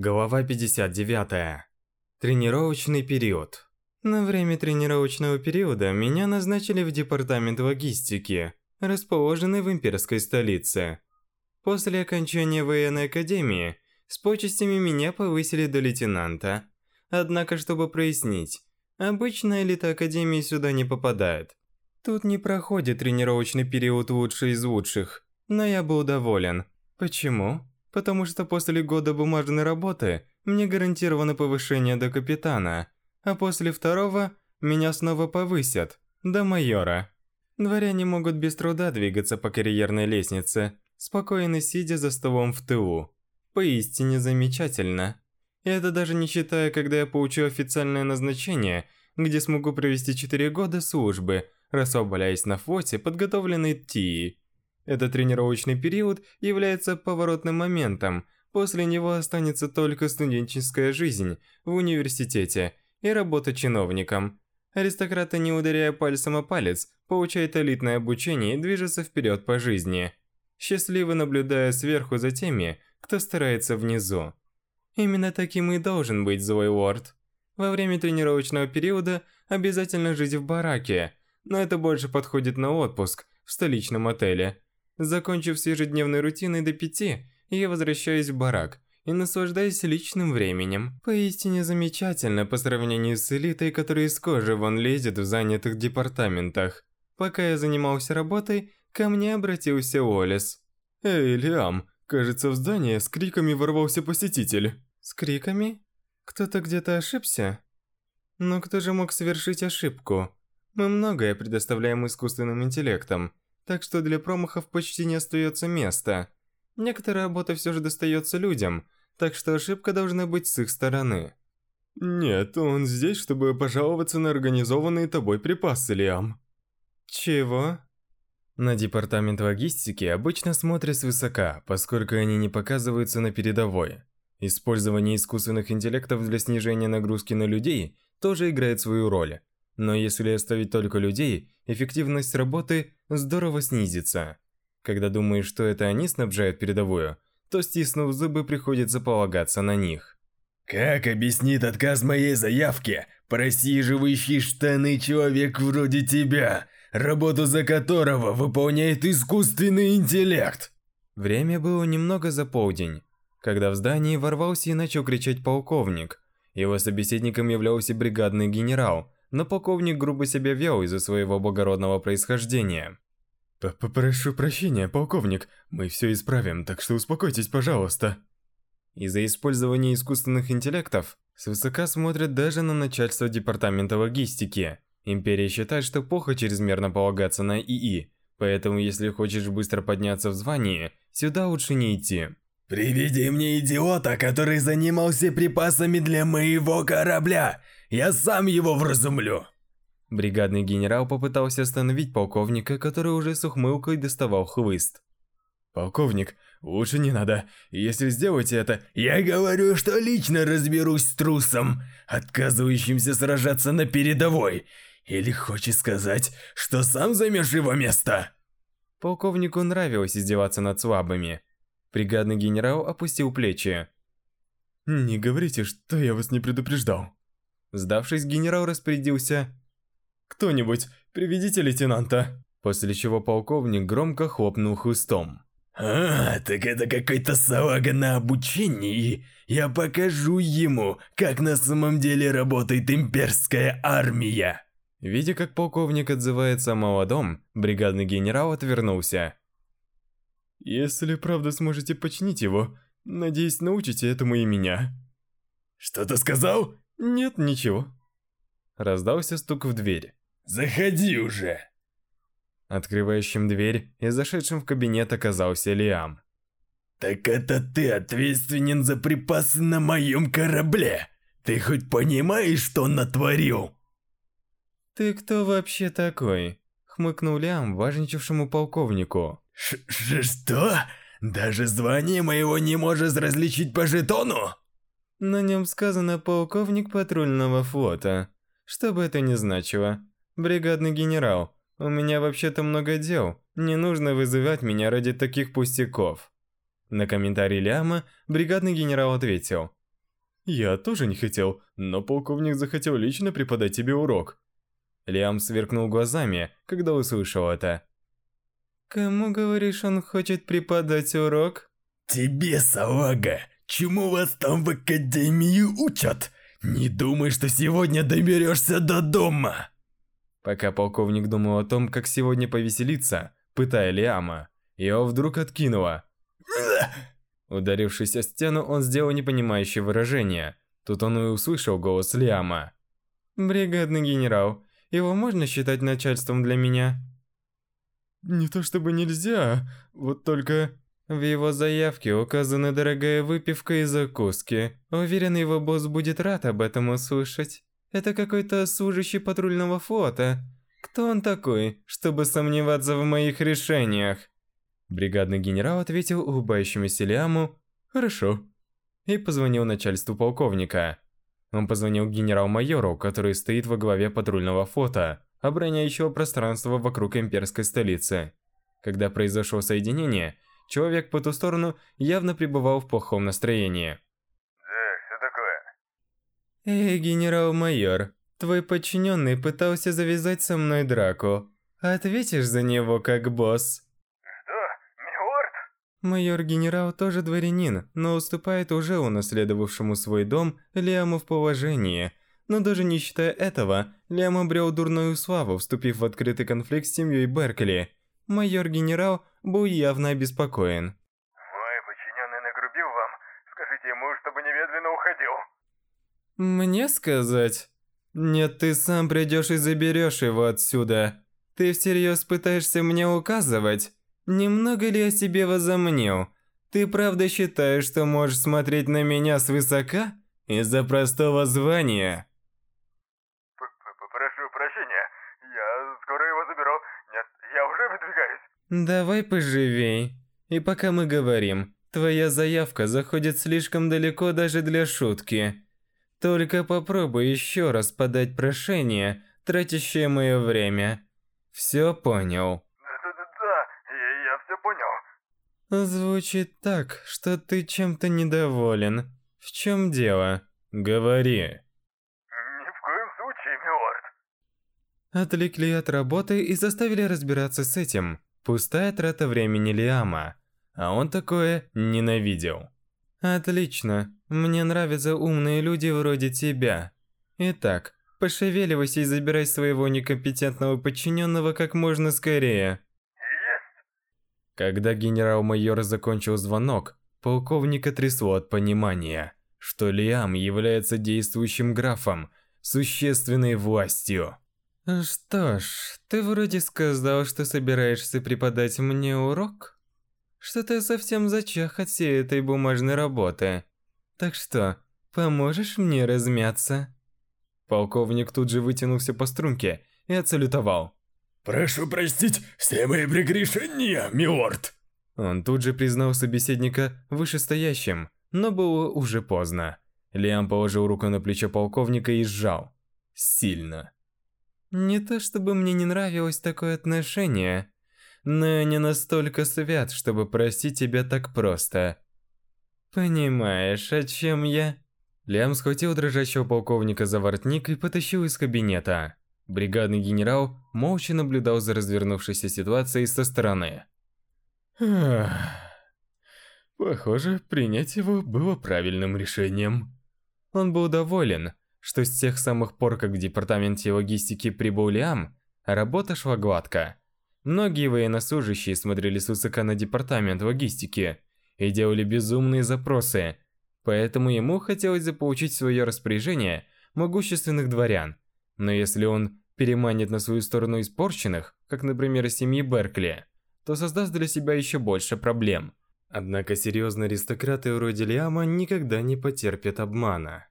Глава 59. Тренировочный период. На время тренировочного периода меня назначили в департамент логистики, расположенный в имперской столице. После окончания военной академии с почестями меня повысили до лейтенанта. Однако, чтобы прояснить, обычная элита академии сюда не попадает. Тут не проходит тренировочный период лучший из лучших, но я был доволен. Почему? Потому что после года бумажной работы мне гарантировано повышение до капитана, а после второго меня снова повысят до майора. Дворяне могут без труда двигаться по карьерной лестнице, спокойно сидя за столом в тылу. Поистине замечательно. И это даже не считая, когда я получу официальное назначение, где смогу провести 4 года службы, расслабляясь на флоте, подготовленной Тией. Этот тренировочный период является поворотным моментом. После него останется только студенческая жизнь в университете и работа чиновником. Аристократы, не ударяя пальцем о палец, получают элитное обучение и движутся вперед по жизни. Счастливо наблюдая сверху за теми, кто старается внизу. Именно таким и должен быть злой лорд. Во время тренировочного периода обязательно жить в бараке, но это больше подходит на отпуск в столичном отеле. Закончив с ежедневной рутиной до пяти, я возвращаюсь в барак и наслаждаюсь личным временем. Поистине замечательно по сравнению с элитой, которая из кожи вон лезет в занятых департаментах. Пока я занимался работой, ко мне обратился Уоллес. «Эй, Лиам, кажется, в здание с криками ворвался посетитель». «С криками? Кто-то где-то ошибся?» Но кто же мог совершить ошибку? Мы многое предоставляем искусственным интеллектам – так что для промахов почти не остается места. Некоторая работа все же достается людям, так что ошибка должна быть с их стороны. Нет, он здесь, чтобы пожаловаться на организованные тобой припасы, Лиам. Чего? На департамент логистики обычно смотрят свысока, поскольку они не показываются на передовой. Использование искусственных интеллектов для снижения нагрузки на людей тоже играет свою роль. Но если оставить только людей, эффективность работы здорово снизится. Когда думаешь, что это они снабжают передовую, то стиснув зубы, приходится полагаться на них. Как объяснит отказ моей заявки просиживающий штаны человек вроде тебя, работу за которого выполняет искусственный интеллект? Время было немного за полдень, когда в здании ворвался и начал кричать полковник. Его собеседником являлся бригадный генерал – но полковник грубо себя вел из-за своего благородного происхождения. «Попрошу прощения, полковник, мы все исправим, так что успокойтесь, пожалуйста». Из-за использования искусственных интеллектов свысока смотрят даже на начальство департамента логистики. Империя считает, что плохо чрезмерно полагаться на ИИ, поэтому если хочешь быстро подняться в звании, сюда лучше не идти. «Приведи мне идиота, который занимался припасами для моего корабля я сам его вразумлю!» Бригадный генерал попытался остановить полковника, который уже с ухмылкой доставал хлыст. «Полковник, лучше не надо. Если сделаете это...» «Я говорю, что лично разберусь с трусом, отказывающимся сражаться на передовой. Или хочешь сказать, что сам займешь его место?» Полковнику нравилось издеваться над слабыми. Бригадный генерал опустил плечи. «Не говорите, что я вас не предупреждал». Сдавшись, генерал распорядился «Кто-нибудь, приведите лейтенанта!» После чего полковник громко хлопнул хлыстом. «А, так это какой-то салага на обучении. Я покажу ему, как на самом деле работает имперская армия!» Видя, как полковник отзывается о молодом, бригадный генерал отвернулся. «Если правда сможете починить его, надеюсь, научите этому и меня». «Что ты сказал?» «Нет, ничего». Раздался стук в дверь. «Заходи уже!» Открывающим дверь и зашедшим в кабинет оказался Лиам. «Так это ты ответственен за припасы на моем корабле? Ты хоть понимаешь, что натворил?» «Ты кто вообще такой?» Хмыкнул Лиам важничавшему полковнику. Ш -ш «Что? Даже звание моего не можешь различить по жетону?» На нем сказано «полковник патрульного флота». Что бы это ни значило. Бригадный генерал, у меня вообще-то много дел. Не нужно вызывать меня ради таких пустяков. На комментарий Ляма бригадный генерал ответил. Я тоже не хотел, но полковник захотел лично преподать тебе урок. Лиам сверкнул глазами, когда услышал это. Кому, говоришь, он хочет преподать урок? Тебе, салага! Чему вас там в академии учат? Не думай, что сегодня доберешься до дома!» Пока полковник думал о том, как сегодня повеселиться, пытая Лиама, его вдруг откинуло. Ударившись о стену, он сделал непонимающее выражение. Тут он и услышал голос Лиама. «Бригадный генерал, его можно считать начальством для меня?» «Не то чтобы нельзя, вот только...» В его заявке указана дорогая выпивка и закуски. Уверен, его босс будет рад об этом услышать. Это какой-то служащий патрульного флота. Кто он такой, чтобы сомневаться в моих решениях? Бригадный генерал ответил улыбающемуся Лиаму «Хорошо» и позвонил начальству полковника. Он позвонил генерал-майору, который стоит во главе патрульного флота, обороняющего пространство вокруг имперской столицы. Когда произошло соединение, Человек по ту сторону явно пребывал в плохом настроении. Да, что такое? Эй, генерал-майор, твой подчиненный пытался завязать со мной драку. Ответишь за него как босс? Что? Милорд? Майор-генерал тоже дворянин, но уступает уже унаследовавшему свой дом Лиаму в положении. Но даже не считая этого, Лиам обрел дурную славу, вступив в открытый конфликт с семьей Беркли. Майор-генерал был явно обеспокоен. Мой подчиненный нагрубил вам. Скажите ему, чтобы немедленно уходил. Мне сказать? Нет, ты сам придешь и заберешь его отсюда. Ты всерьез пытаешься мне указывать? Немного ли я себе возомнил? Ты правда считаешь, что можешь смотреть на меня свысока? Из-за простого звания? П -п Прошу прощения. Я скоро его заберу. Нет, я уже выдвигаюсь. Давай поживей. И пока мы говорим, твоя заявка заходит слишком далеко даже для шутки. Только попробуй еще раз подать прошение, тратящее мое время. Все понял? Да-да-да, я, я все понял. Звучит так, что ты чем-то недоволен. В чем дело? Говори. Ни в коем случае, милорд. Отвлекли от работы и заставили разбираться с этим. Пустая трата времени Лиама, а он такое ненавидел. Отлично, мне нравятся умные люди вроде тебя. Итак, пошевеливайся и забирай своего некомпетентного подчиненного как можно скорее. Когда генерал-майор закончил звонок, полковника трясло от понимания, что Лиам является действующим графом, существенной властью. Что ж, ты вроде сказал, что собираешься преподать мне урок? Что-то я совсем зачах от всей этой бумажной работы. Так что, поможешь мне размяться? Полковник тут же вытянулся по струнке и отсалютовал. «Прошу простить все мои прегрешения, милорд!» Он тут же признал собеседника вышестоящим, но было уже поздно. Лиам положил руку на плечо полковника и сжал. Сильно. Не то чтобы мне не нравилось такое отношение, но я не настолько свят, чтобы просить тебя так просто. Понимаешь, о чем я? Лям схватил дрожащего полковника за воротник и потащил из кабинета. Бригадный генерал молча наблюдал за развернувшейся ситуацией со стороны. Похоже, принять его было правильным решением. Он был доволен, что с тех самых пор, как в департаменте логистики прибыл Лиам, работа шла гладко. Многие военнослужащие смотрели с высока на департамент логистики и делали безумные запросы, поэтому ему хотелось заполучить в свое распоряжение могущественных дворян. Но если он переманит на свою сторону испорченных, как, например, из семьи Беркли, то создаст для себя еще больше проблем. Однако серьезные аристократы вроде Лиама никогда не потерпят обмана.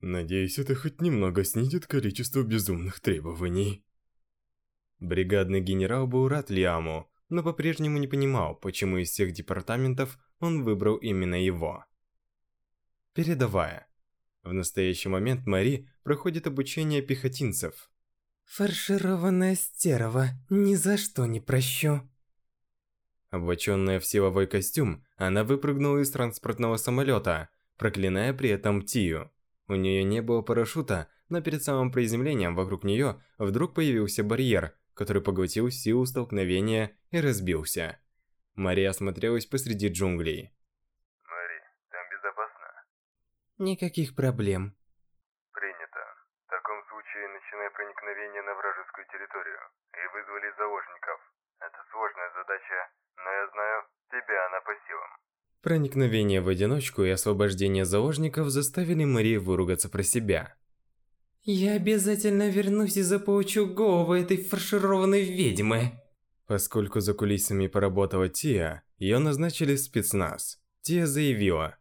Надеюсь, это хоть немного снизит количество безумных требований. Бригадный генерал был рад Лиаму, но по-прежнему не понимал, почему из всех департаментов он выбрал именно его. Передавая. В настоящий момент Мари проходит обучение пехотинцев. Фаршированная стерва, ни за что не прощу. Облаченная в силовой костюм, она выпрыгнула из транспортного самолета, проклиная при этом Тию. У нее не было парашюта, но перед самым приземлением вокруг нее вдруг появился барьер, который поглотил силу столкновения и разбился. Мария осмотрелась посреди джунглей. Мари, там безопасно? Никаких проблем. Принято. В таком случае начинай проникновение на вражескую территорию. И вызвали заложников. Это сложная задача, но я знаю, тебе она по силам. Проникновение в одиночку и освобождение заложников заставили Марию выругаться про себя. Я обязательно вернусь и заполучу голову этой фаршированной ведьмы. Поскольку за кулисами поработала Тия, ее назначили в спецназ. Тия заявила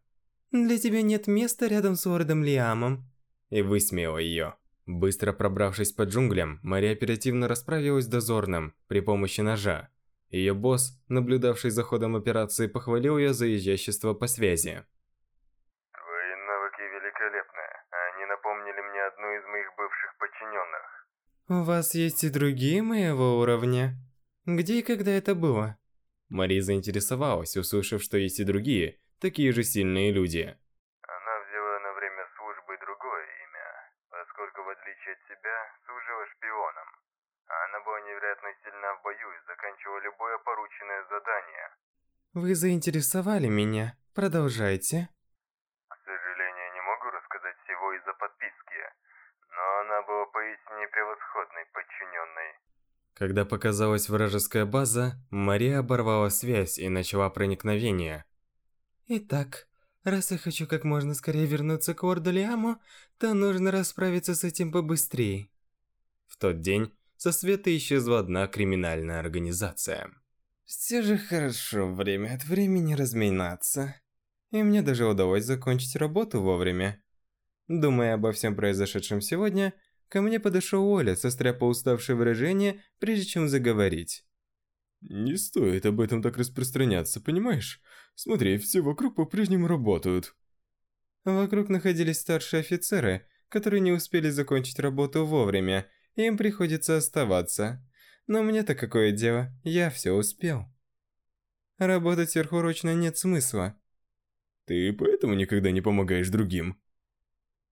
Для тебя нет места рядом с лордом Лиамом. и высмеяла ее. Быстро пробравшись по джунглям, Мария оперативно расправилась с дозорным при помощи ножа. Ее босс, наблюдавший за ходом операции, похвалил ее за изящество по связи. Твои навыки великолепны. Они напомнили мне одну из моих бывших подчиненных. У вас есть и другие моего уровня. Где и когда это было? Мария заинтересовалась, услышав, что есть и другие, такие же сильные люди. Она взяла на время службы другое имя, поскольку в отличие от тебя служила шпионом. Она была невероятно сильна в бою и заканчивала любое порученное задание. Вы заинтересовали меня. Продолжайте. К сожалению, не могу рассказать всего из-за подписки, но она была поистине превосходной подчиненной. Когда показалась вражеская база, Мария оборвала связь и начала проникновение. Итак, раз я хочу как можно скорее вернуться к лорду Лиаму, то нужно расправиться с этим побыстрее. В тот день со света исчезла одна криминальная организация. Все же хорошо время от времени разминаться. И мне даже удалось закончить работу вовремя. Думая обо всем произошедшем сегодня, ко мне подошел Оля, состряпал уставшее выражение, прежде чем заговорить. Не стоит об этом так распространяться, понимаешь? Смотри, все вокруг по-прежнему работают. Вокруг находились старшие офицеры, которые не успели закончить работу вовремя, им приходится оставаться. Но мне-то какое дело, я все успел. Работать сверхурочно нет смысла. Ты поэтому никогда не помогаешь другим.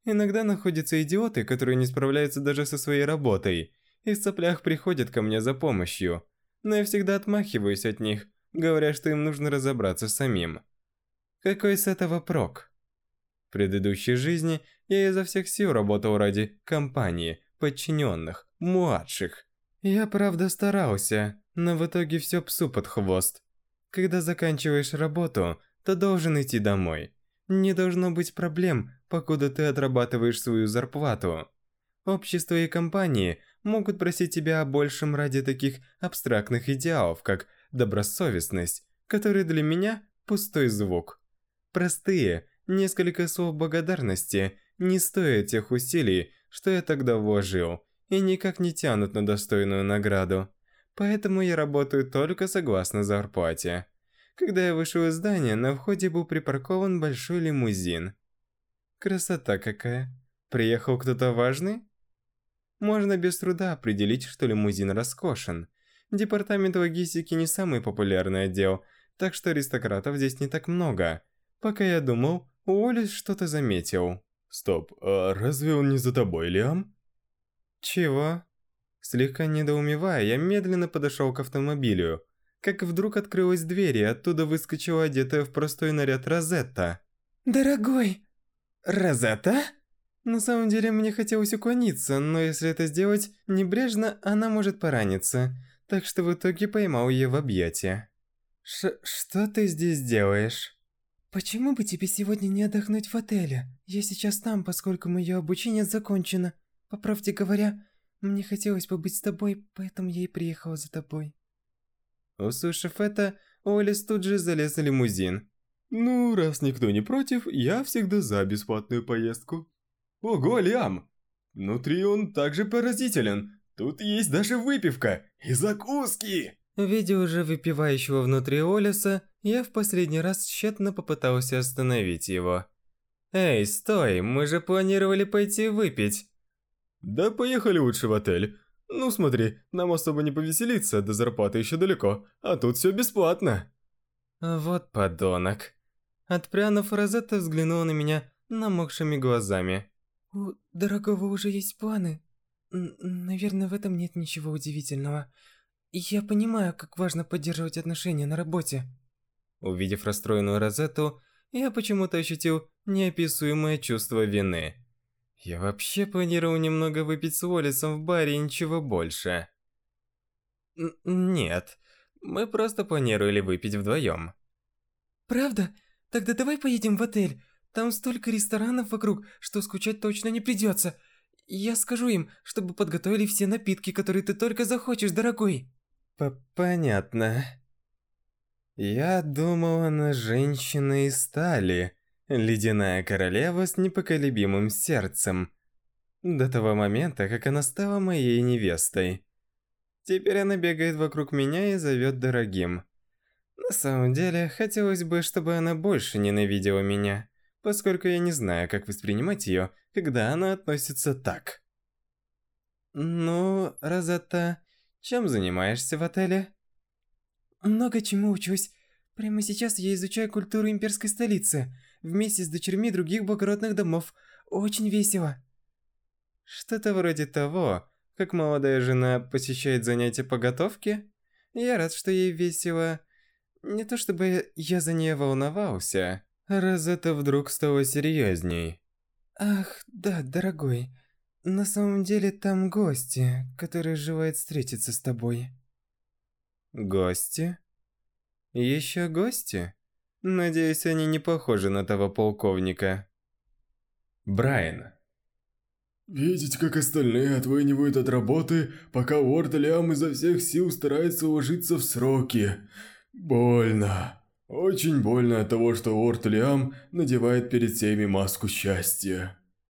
Иногда находятся идиоты, которые не справляются даже со своей работой, и в цеплях приходят ко мне за помощью. Но я всегда отмахиваюсь от них, говоря, что им нужно разобраться самим. Какой с этого прок? В предыдущей жизни я изо всех сил работал ради компании, подчиненных, младших. Я правда старался, но в итоге все псу под хвост. Когда заканчиваешь работу, то должен идти домой. Не должно быть проблем, покуда ты отрабатываешь свою зарплату. Общество и компании могут просить тебя о большем ради таких абстрактных идеалов, как добросовестность, которые для меня пустой звук. Простые, несколько слов благодарности не стоят тех усилий, что я тогда вложил, и никак не тянут на достойную награду. Поэтому я работаю только согласно зарплате. Когда я вышел из здания, на входе был припаркован большой лимузин. Красота какая. Приехал кто-то важный? Можно без труда определить, что лимузин роскошен. Департамент логистики не самый популярный отдел, так что аристократов здесь не так много. Пока я думал, Уоллес что-то заметил. Стоп, а разве он не за тобой, Лиам? Чего? Слегка недоумевая, я медленно подошел к автомобилю. Как вдруг открылась дверь, и оттуда выскочила одетая в простой наряд Розетта. «Дорогой!» «Розетта?» На самом деле мне хотелось уклониться, но если это сделать небрежно, она может пораниться. Так что в итоге поймал ее в объятия. Ш что ты здесь делаешь? Почему бы тебе сегодня не отдохнуть в отеле? Я сейчас там, поскольку мое обучение закончено. По правде говоря, мне хотелось побыть с тобой, поэтому я и приехала за тобой. Услышав это, Олис тут же залез в лимузин. Ну, раз никто не против, я всегда за бесплатную поездку. Ого, Лиам! Внутри он также поразителен. Тут есть даже выпивка и закуски. Видя уже выпивающего внутри Олиса, я в последний раз тщетно попытался остановить его. «Эй, стой, мы же планировали пойти выпить!» Да поехали лучше в отель. Ну смотри, нам особо не повеселиться, до зарплаты еще далеко, а тут все бесплатно. Вот подонок. Отпрянув, Розетта взглянула на меня намокшими глазами. У дорогого уже есть планы. Наверное, в этом нет ничего удивительного. Я понимаю, как важно поддерживать отношения на работе. Увидев расстроенную Розетту, я почему-то ощутил неописуемое чувство вины. Я вообще планировал немного выпить с Уоллесом в баре и ничего больше. Н нет, мы просто планировали выпить вдвоем. Правда? Тогда давай поедем в отель. Там столько ресторанов вокруг, что скучать точно не придется. Я скажу им, чтобы подготовили все напитки, которые ты только захочешь, дорогой. П Понятно. Я думал, она женщина из стали, ледяная королева с непоколебимым сердцем. До того момента, как она стала моей невестой. Теперь она бегает вокруг меня и зовет дорогим. На самом деле, хотелось бы, чтобы она больше ненавидела меня, поскольку я не знаю, как воспринимать ее, когда она относится так. Ну, Розетта, чем занимаешься в отеле? Много чему учусь. Прямо сейчас я изучаю культуру имперской столицы, вместе с дочерьми других благородных домов. Очень весело. Что-то вроде того, как молодая жена посещает занятия по готовке. Я рад, что ей весело. Не то чтобы я за нее волновался, раз это вдруг стало серьезней. Ах, да, дорогой. На самом деле там гости, которые желают встретиться с тобой. Гости? Еще гости? Надеюсь, они не похожи на того полковника. Брайан. Видеть, как остальные отвынивают от работы, пока Уорд Лиам изо всех сил старается уложиться в сроки. Больно. Очень больно от того, что Уорд Лиам надевает перед всеми маску счастья.